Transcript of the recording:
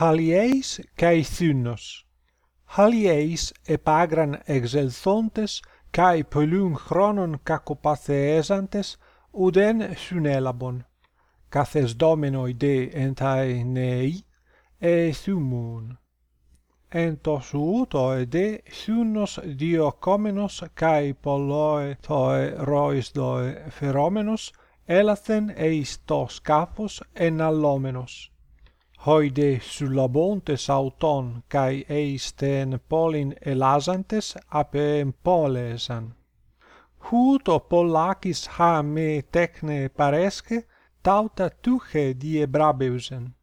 Halieis kai thynos. Halieis epagran exelthontes kai polun chronon kakopatheesantes uden synelabon. Kathes domenoi de entai nei e thymon. Εν το σου το εδέ θύνος kai καί toe τοε ροης δοε φερόμενος έλαθεν εις το σκάφος hoide syllabontes auton kai eisten polin elasantes apem polesan. Huto polakis ha me tekne paresce tauta tuche die brabeusen.